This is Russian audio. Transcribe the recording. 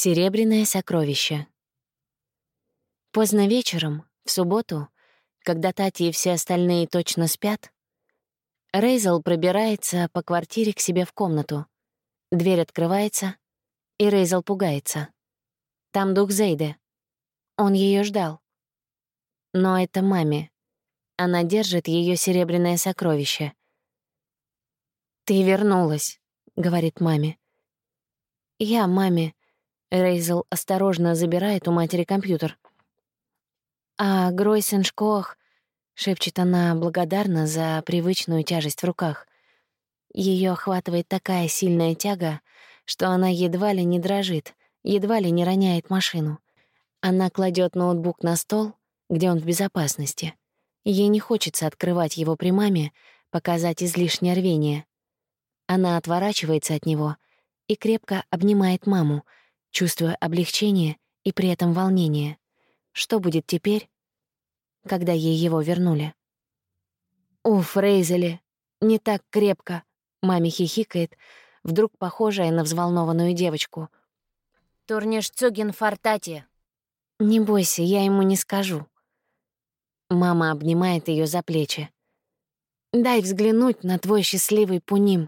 Серебряное сокровище. Поздно вечером, в субботу, когда Тати и все остальные точно спят, Рейзел пробирается по квартире к себе в комнату. Дверь открывается, и Рейзел пугается. Там дух Зейды. Он ее ждал. Но это маме. Она держит ее серебряное сокровище. «Ты вернулась», — говорит маме. «Я маме». Рейзел осторожно забирает у матери компьютер. «А Гройсеншкох», — шепчет она благодарна за привычную тяжесть в руках. Ее охватывает такая сильная тяга, что она едва ли не дрожит, едва ли не роняет машину. Она кладет ноутбук на стол, где он в безопасности. Ей не хочется открывать его при маме, показать излишнее рвение. Она отворачивается от него и крепко обнимает маму, чувствуя облегчение и при этом волнение. Что будет теперь, когда ей его вернули? «Уф, Рейзели, не так крепко», — маме хихикает, вдруг похожая на взволнованную девочку. «Турниш Цугин Фортати». «Не бойся, я ему не скажу». Мама обнимает ее за плечи. «Дай взглянуть на твой счастливый пуним».